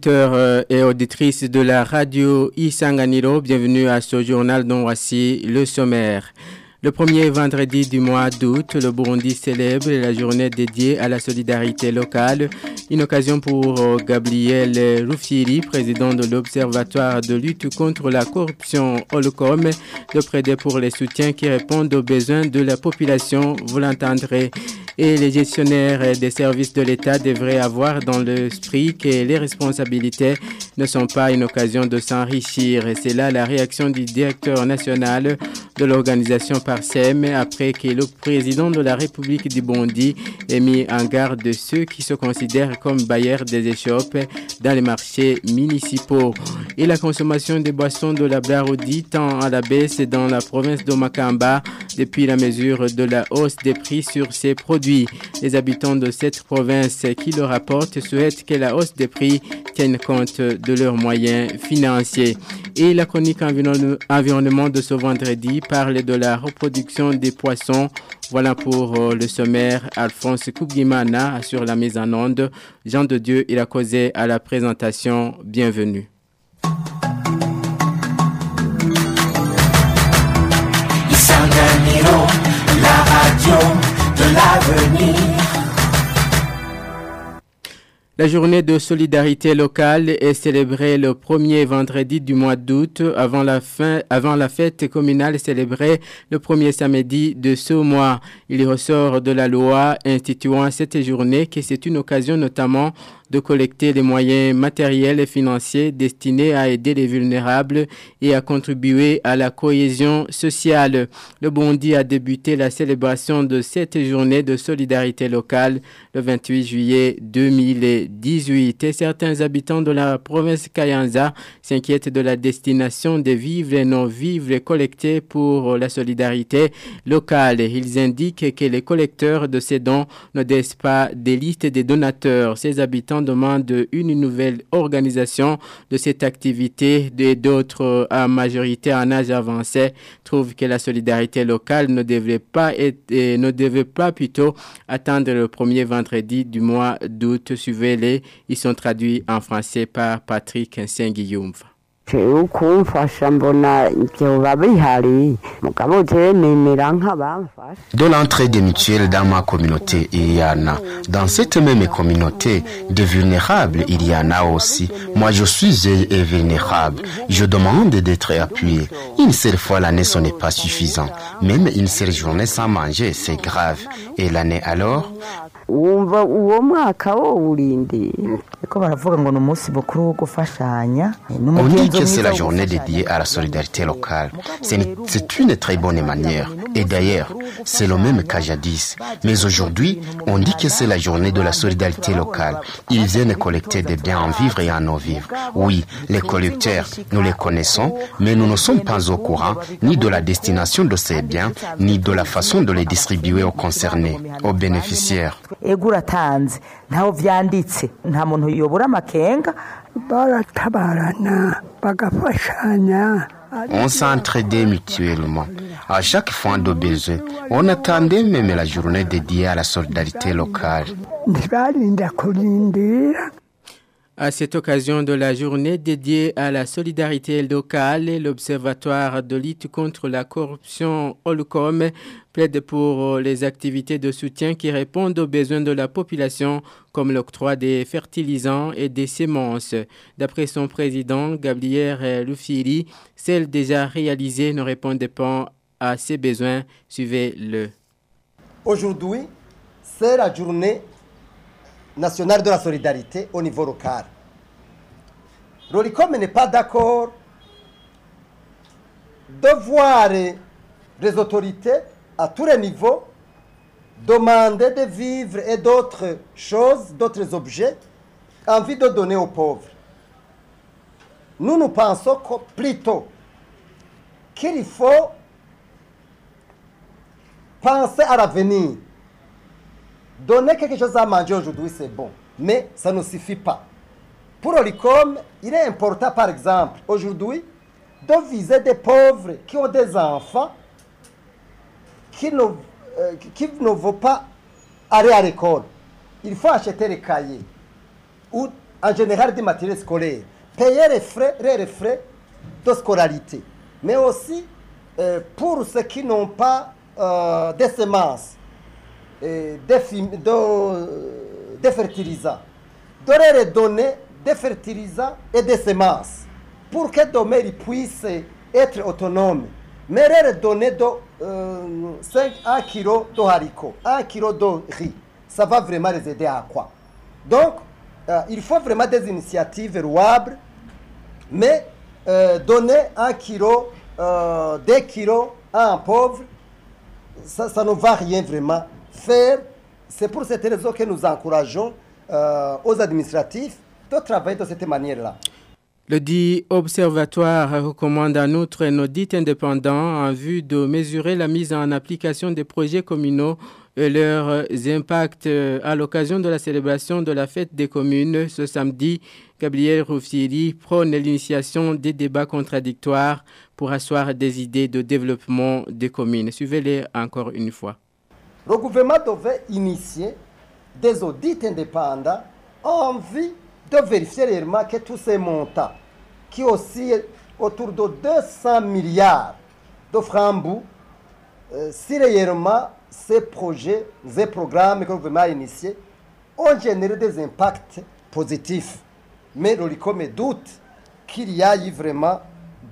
Auditeurs euh, et auditrices de la radio Isanganiro, bienvenue à ce journal dont voici le sommaire. Le premier vendredi du mois d'août, le Burundi célèbre la journée dédiée à la solidarité locale. Une occasion pour euh, Gabriel Rufiri, président de l'Observatoire de lutte contre la corruption Holcom, de prêter pour les soutiens qui répondent aux besoins de la population. Vous l'entendrez et les gestionnaires des services de l'État devraient avoir dans l'esprit que les responsabilités ne sont pas une occasion de s'enrichir. C'est là la réaction du directeur national de l'organisation Parsem après que le président de la République du Bondi ait mis en garde ceux qui se considèrent comme bailleurs des échoppes dans les marchés municipaux. Et la consommation des boissons de la Blaroudi tend à la baisse dans la province de Makamba depuis la mesure de la hausse des prix sur ces produits. Les habitants de cette province qui le rapportent souhaitent que la hausse des prix tienne compte de leurs moyens financiers. Et la chronique environnement de ce vendredi parle de la reproduction des poissons. Voilà pour euh, le sommaire. Alphonse Koubimana assure la mise en onde. Jean de Dieu, il a causé à la présentation. Bienvenue. La journée de solidarité locale est célébrée le premier vendredi du mois d'août avant la fête communale célébrée le premier samedi de ce mois. Il ressort de la loi instituant cette journée que c'est une occasion notamment de collecter les moyens matériels et financiers destinés à aider les vulnérables et à contribuer à la cohésion sociale. Le Bondi a débuté la célébration de cette journée de solidarité locale le 28 juillet 2018 et certains habitants de la province Kayanza s'inquiètent de la destination des vivres et non-vivres collectés pour la solidarité locale. Ils indiquent que les collecteurs de ces dons ne laissent pas des listes des donateurs. Ces habitants demande une nouvelle organisation de cette activité d'autres à majorité en âge avancé trouvent que la solidarité locale ne devrait pas ne devait pas plutôt attendre le premier vendredi du mois d'août. Suivez-les. Ils sont traduits en français par Patrick Saint-Guillaume. De l'entraide mutuelle dans ma communauté, il y en a. Dans cette même communauté, des vulnérables, il y en a aussi. Moi, je suis vulnérable. Je demande d'être appuyé. Une seule fois l'année, ce n'est pas suffisant. Même une seule journée sans manger, c'est grave. Et l'année alors? On dit que c'est la journée dédiée à la solidarité locale. C'est une très bonne manière. Et d'ailleurs, c'est le même qu'à jadis. Mais aujourd'hui, on dit que c'est la journée de la solidarité locale. Ils viennent collecter des biens en vivre et en non-vivre. Oui, les collecteurs, nous les connaissons, mais nous ne sommes pas au courant ni de la destination de ces biens, ni de la façon de les distribuer aux concernés, aux bénéficiaires. On s'entraidait mutuellement. À chaque fois de besoin, on attendait même la journée dédiée à la solidarité locale. À cette occasion de la journée dédiée à la solidarité locale, l'Observatoire de lutte contre la corruption Holcom plaide pour les activités de soutien qui répondent aux besoins de la population, comme l'octroi des fertilisants et des semences. D'après son président, Gabriel Lufiri, celles déjà réalisées ne répondent pas à ces besoins. Suivez-le. Aujourd'hui, c'est la journée nationale de la solidarité au niveau local. L'ORICOM n'est pas d'accord de voir les autorités à tous les niveaux demander de vivre et d'autres choses, d'autres objets, envie de donner aux pauvres. Nous, nous pensons plutôt qu'il faut penser à l'avenir. Donner quelque chose à manger aujourd'hui, c'est bon. Mais ça ne suffit pas. Pour l'ICOM, il est important, par exemple, aujourd'hui, de viser des pauvres qui ont des enfants qui ne, euh, qui ne vont pas aller à l'école. Il faut acheter les cahiers ou en général du matériel scolaire, payer les frais, les frais de scolarité, mais aussi euh, pour ceux qui n'ont pas euh, des semences, et des, de, des fertilisants, de leur donner des fertilisants et des semences pour que Domer puisse être autonome. Mais leur donner de, euh, 5, 1 kg de haricots, 1 kg de riz, ça va vraiment les aider à quoi? Donc, euh, il faut vraiment des initiatives louables, mais euh, donner 1 kg, 2 kg à un pauvre, ça, ça ne va rien vraiment faire. C'est pour cette raison que nous encourageons euh, aux administratifs travailler de cette manière-là. Le dit observatoire recommande en outre un audit indépendant en vue de mesurer la mise en application des projets communaux et leurs impacts à l'occasion de la célébration de la fête des communes ce samedi. Gabriel Roufieri prône l'initiation des débats contradictoires pour asseoir des idées de développement des communes. Suivez-les encore une fois. Le gouvernement devait initier des audits indépendants en vue de vérifier réellement que tous ces montants, qui oscillent autour de 200 milliards de francs euh, si réellement ces projets, ces programmes que le gouvernement a initiés ont généré des impacts positifs. Mais l'OLICOM doute qu'il y a eu vraiment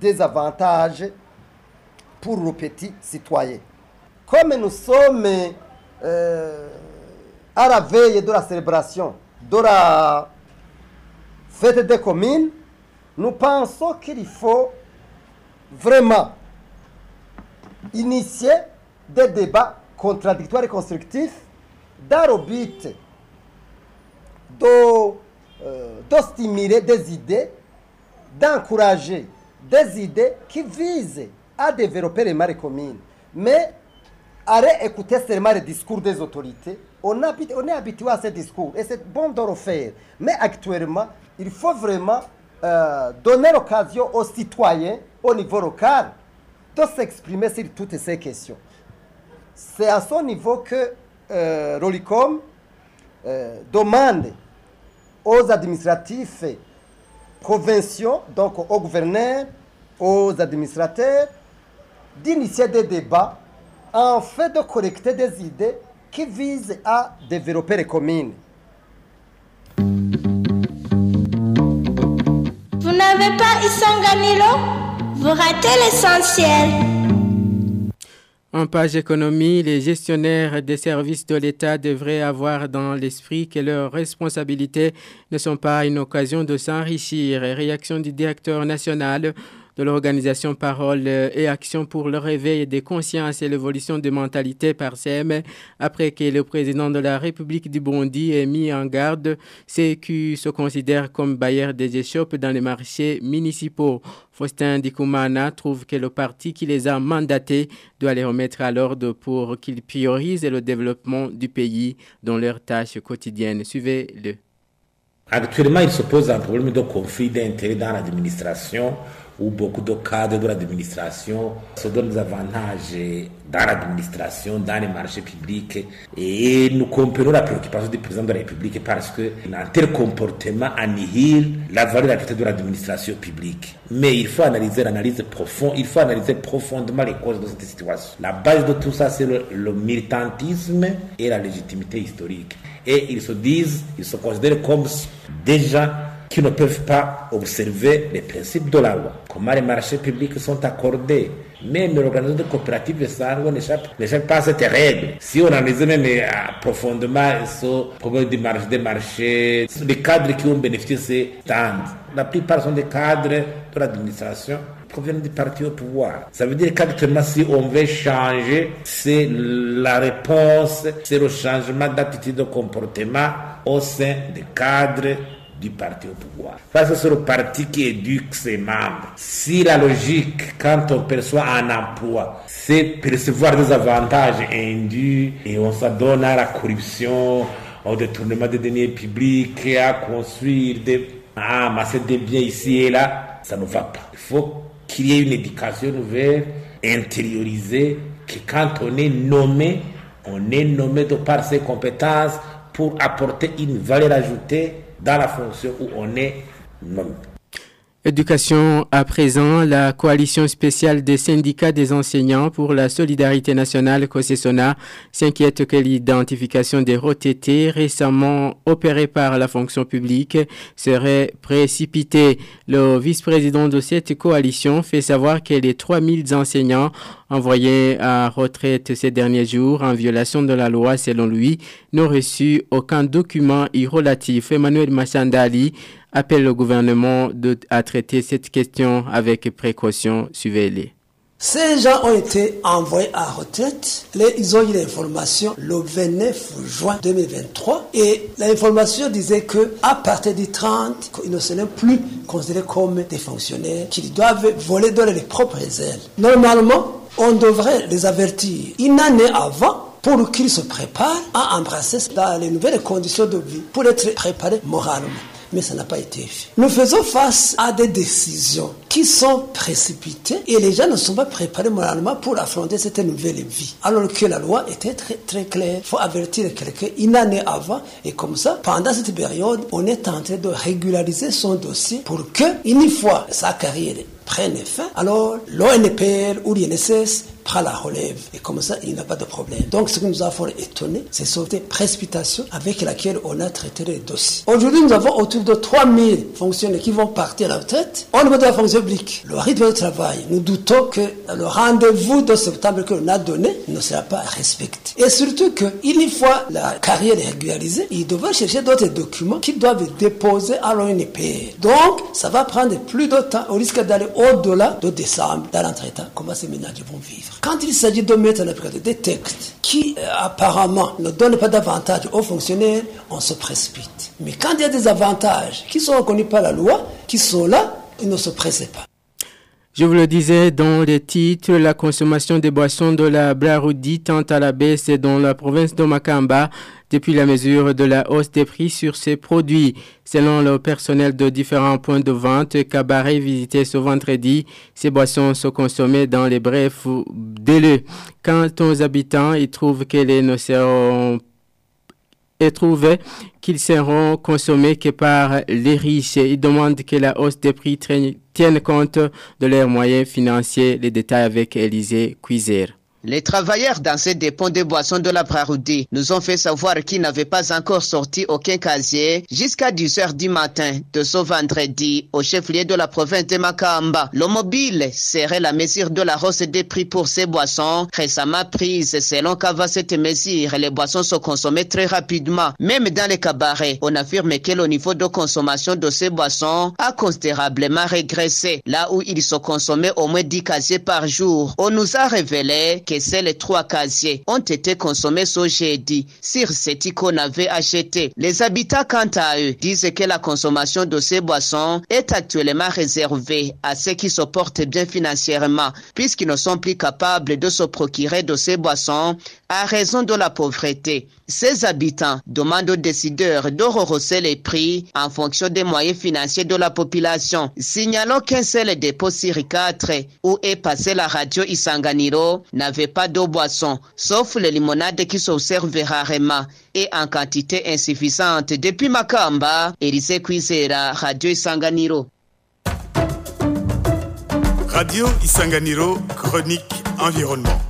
des avantages pour le petit citoyen. Comme nous sommes euh, à la veille de la célébration de la fête des communes, nous pensons qu'il faut vraiment initier des débats contradictoires et constructifs dans le but de, euh, stimuler des idées, d'encourager des idées qui visent à développer les marais communes. Mais arrêt écouter seulement les discours des autorités. On, est habitué à ces discours et c'est bon de le faire. Mais actuellement, il faut vraiment euh, donner l'occasion aux citoyens au niveau local de s'exprimer sur toutes ces questions. C'est à ce niveau que euh, l'OLICOM euh, demande aux administratifs provinciaux, donc aux gouverneurs, aux administrateurs, d'initier des débats en fait de collecter des idées qui visent à développer les communes. N'avez pas Isanganilo Vous ratez l'essentiel. En page économie, les gestionnaires des services de l'État devraient avoir dans l'esprit que leurs responsabilités ne sont pas une occasion de s'enrichir. Réaction du directeur national de l'organisation Parole et Action pour le réveil des consciences et l'évolution des mentalités par CM après que le président de la République du Burundi ait mis en garde qui se considèrent comme bailleurs des échoppes dans les marchés municipaux. Faustin Dikoumana trouve que le parti qui les a mandatés doit les remettre à l'ordre pour qu'ils priorisent le développement du pays dans leurs tâches quotidiennes. Suivez-le. Actuellement, il se pose un problème de conflit d'intérêts dans l'administration où beaucoup de cadres de l'administration se donnent des avantages dans l'administration, dans les marchés publics. Et nous comprenons la préoccupation du président de la République parce que un tel comportement annihile la valeur de l'administration publique. Mais il faut analyser l'analyse profonde, il faut analyser profondément les causes de cette situation. La base de tout ça, c'est le, militantisme et la légitimité historique. Et ils se disent, ils se considèrent comme gens qui ne peuvent pas observer les principes de la loi. Comment les marchés publics sont accordés. Même l'organisation de coopératives de sangue n'échappe pas à cette règle. Si on analyse même profondément ce problème des marchés, les cadres qui ont bénéficié de ces stands, la plupart sont des cadres de l'administration proviennent du parti au pouvoir. Ça veut dire qu'actuellement, si on veut changer, c'est la réponse, c'est le changement d'attitude de comportement au sein des cadres du parti au pouvoir. Que c'est le parti qui éduque ses membres. Si la logique, quand on perçoit un emploi, c'est percevoir des avantages indus et on s'adonne à la corruption, au détournement des deniers publics, à construire des, à amasser des biens ici et là, ça ne va pas. Il faut qu'il y ait une éducation nouvelle, intériorisée, que quand on est nommé, on est nommé de par ses compétences pour apporter une valeur ajoutée dans la fonction où on est non. Éducation à présent, la coalition spéciale des syndicats des enseignants pour la solidarité nationale COSESONA s'inquiète que l'identification des retraités récemment opérés par la fonction publique serait précipitée. Le vice-président de cette coalition fait savoir que les 3000 enseignants envoyés à retraite ces derniers jours en violation de la loi selon lui n'ont reçu aucun document y relatif. Emmanuel Machandali appelle le gouvernement à traiter cette question avec précaution. Suivez-les. Ces gens ont été envoyés à retraite. ils ont eu l'information le 29 juin 2023 et l'information disait que à partir du 30, ils ne seraient plus considérés comme des fonctionnaires, qu'ils doivent voler dans les propres ailes. Normalement, on devrait les avertir une année avant pour qu'ils se préparent à embrasser dans les nouvelles conditions de vie, pour être préparés moralement mais ça n'a pas été fait. Nous faisons face à des décisions qui sont précipitées et les gens ne sont pas préparés moralement pour affronter cette nouvelle vie. Alors que la loi était très, très claire. Il faut avertir quelqu'un une année avant et comme ça, pendant cette période, on est en train de régulariser son dossier pour que, une fois sa carrière prenne fin, alors l'ONPR ou l'INSS prend la relève. Et comme ça, il n'y a pas de problème. Donc, ce qui nous a fait étonner, c'est cette précipitation avec laquelle on a traité les dossiers. Aujourd'hui, nous avons autour de 3000 fonctionnaires qui vont partir à la retraite au niveau de la fonction Le rythme de travail, nous doutons que le rendez-vous de septembre que l'on a donné ne sera pas respecté. Et surtout que, une fois la carrière régularisée, ils devront chercher d'autres documents qu'ils doivent déposer à l'ONPR. Donc, ça va prendre plus de temps au risque d'aller au-delà de décembre dans l'entretien. Comment ces ménages vont vivre quand il s'agit de mettre en application des textes qui euh, apparemment ne donnent pas d'avantages aux fonctionnaires, on se précipite. Mais quand il y a des avantages qui sont reconnus par la loi, qui sont là, ne se pressent pas. Je vous le disais dans les titres, la consommation des boissons de la Blaroudi tente à la baisse dans la province de Makamba depuis la mesure de la hausse des prix sur ces produits. Selon le personnel de différents points de vente, cabaret visité ce vendredi, ces boissons sont consommées dans les brefs délais. Quant aux habitants, ils trouvent qu'elles ne seront et trouvaient qu'ils seront consommés que par les riches. Ils demandent que la hausse des prix tienne compte de leurs moyens financiers. Les détails avec Élisée Cuiser. Les travailleurs dans ces dépôts de boissons de la Praroudi nous ont fait savoir qu'ils n'avaient pas encore sorti aucun casier jusqu'à 10 heures du matin de ce vendredi au chef-lieu de la province de Makamba. Le mobile serait la mesure de la hausse des prix pour ces boissons récemment prise. Selon qu'avant cette mesure, les boissons sont consommées très rapidement. Même dans les cabarets, on affirme que le niveau de consommation de ces boissons a considérablement régressé. Là où ils sont consommés au moins 10 casiers par jour, on nous a révélé que ces trois casiers ont été consommés ce jeudi sur ce qu'on avait acheté. Les habitants, quant à eux, disent que la consommation de ces boissons est actuellement réservée à ceux qui se portent bien financièrement, puisqu'ils ne sont plus capables de se procurer de ces boissons à raison de la pauvreté. Ces habitants demandent aux décideurs de rehausser les prix en fonction des moyens financiers de la population. Signalons qu'un seul dépôt sur quatre où est passée la radio Isanganiro n'avait pas d'eau boisson, sauf les limonades qui s'observent rarement et en quantité insuffisante. Depuis Makamba, Elise Kwizera, Radio Isanganiro. Radio Isanganiro, chronique environnement.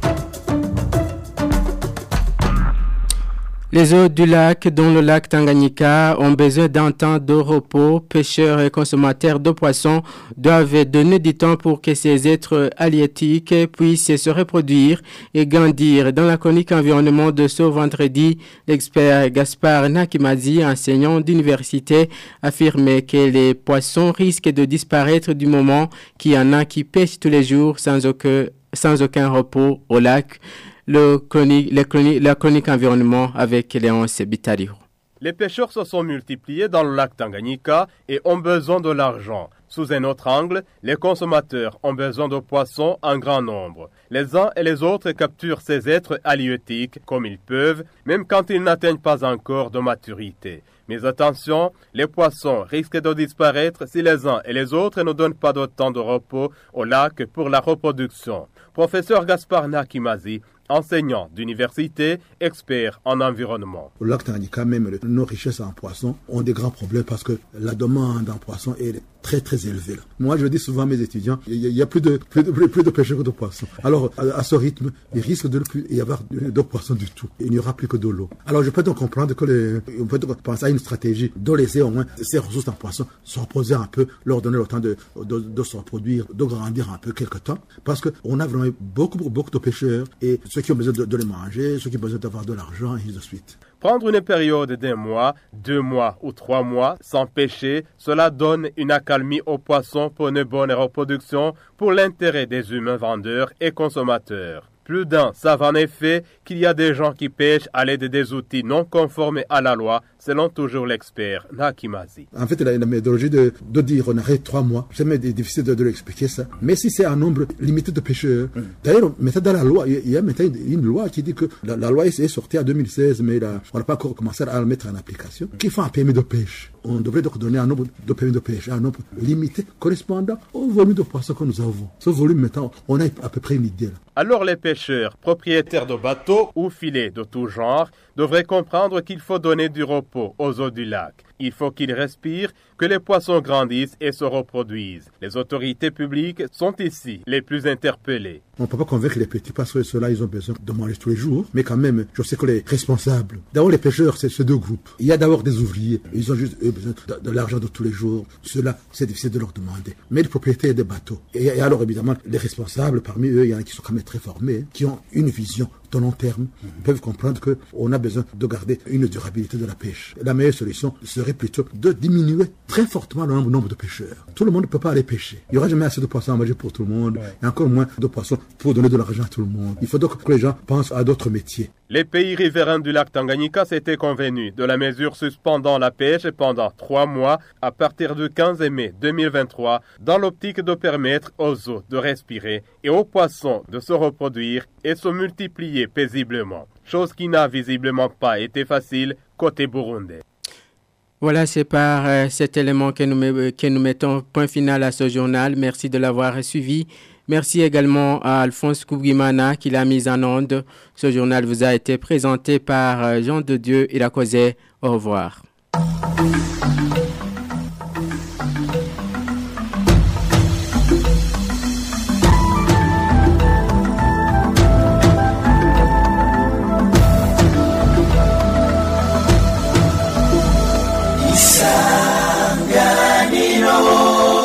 Les eaux du lac, dont le lac Tanganyika, ont besoin d'un temps de repos. Pêcheurs et consommateurs de poissons doivent donner du temps pour que ces êtres halieutiques puissent se reproduire et grandir. Dans la chronique environnement de ce vendredi, l'expert Gaspard Nakimazi, enseignant d'université, affirme que les poissons risquent de disparaître du moment qu'il y en a qui pêchent tous les jours sans aucun repos au lac le chronique, la chronique environnement avec Léonce Bitario. Les pêcheurs se sont multipliés dans le lac Tanganyika et ont besoin de l'argent. Sous un autre angle, les consommateurs ont besoin de poissons en grand nombre. Les uns et les autres capturent ces êtres halieutiques comme ils peuvent, même quand ils n'atteignent pas encore de maturité. Mais attention, les poissons risquent de disparaître si les uns et les autres ne donnent pas de temps de repos au lac pour la reproduction. Professeur Gaspard Nakimazi enseignants d'université, experts en environnement. Au lac Tanganyika, même nos richesses en poissons ont des grands problèmes parce que la demande en poissons est très très élevée. Moi, je dis souvent à mes étudiants, il y a plus de, plus de, plus de pêcheurs que de poissons. Alors, à, ce rythme, il risque de ne plus y avoir de poissons du tout. Il n'y aura plus que de l'eau. Alors, je peux donc comprendre que les, on peut donc penser à une stratégie de laisser au moins ces ressources en poissons se reposer un peu, leur donner le temps de, de, de se reproduire, de grandir un peu quelque temps, parce qu'on a vraiment beaucoup, beaucoup de pêcheurs et ceux qui ont besoin de, les manger, ceux qui ont besoin d'avoir de l'argent, et ainsi de suite. Prendre une période d'un mois, deux mois ou trois mois sans pêcher, cela donne une accalmie aux poissons pour une bonne reproduction pour l'intérêt des humains vendeurs et consommateurs. Plus d'un savent en effet qu'il y a des gens qui pêchent à l'aide des outils non conformes à la loi, selon toujours l'expert Nakimazi. En fait, la, la méthodologie de, de, dire on arrête trois mois, c'est difficile de, de l'expliquer ça. Mais si c'est un nombre limité de pêcheurs, mm. d'ailleurs, maintenant dans la loi, il y a maintenant une, loi qui dit que la, la loi est sortie en 2016, mais on n'a pas encore commencé à la mettre en application, qui fait un permis de pêche. On devrait donc donner un nombre de permis de pêche, un nombre limité correspondant au volume de poissons que nous avons. Ce volume, maintenant, on a à peu près une idée. Là. Alors les pêcheurs, propriétaires de bateaux ou filets de tout genre, devraient comprendre qu'il faut donner du repos aux eaux du lac. Il faut qu'ils respirent, que les poissons grandissent et se reproduisent. Les autorités publiques sont ici les plus interpellées. On ne peut pas convaincre les petits parce que ceux-là, ils ont besoin de manger tous les jours. Mais quand même, je sais que les responsables, d'abord les pêcheurs, c'est ces deux groupes. Il y a d'abord des ouvriers. Ils ont juste besoin de, de l'argent de tous les jours. Ceux-là, c'est difficile de leur demander. Mais les propriétaires des bateaux. Et, et, alors, évidemment, les responsables, parmi eux, il y en a qui sont quand même très formés, qui ont une vision de long terme, ils peuvent comprendre qu'on a besoin de garder une durabilité de la pêche. La meilleure solution serait plutôt de diminuer très fortement le nombre de pêcheurs. Tout le monde ne peut pas aller pêcher. Il n'y aura jamais assez de poissons à manger pour tout le monde, et encore moins de poissons pour donner de l'argent à tout le monde. Il faut donc que les gens pensent à d'autres métiers. Les pays riverains du lac Tanganyika s'étaient convenus de la mesure suspendant la pêche pendant trois mois à partir du 15 mai 2023 dans l'optique de permettre aux eaux de respirer et aux poissons de se reproduire et se multiplier paisiblement, chose qui n'a visiblement pas été facile côté burundais. Voilà, c'est par euh, cet élément que nous, que nous mettons point final à ce journal. Merci de l'avoir suivi. Merci également à Alphonse Koubrimana qui l'a mis en onde. Ce journal vous a été présenté par Jean de Dieu et la Au revoir.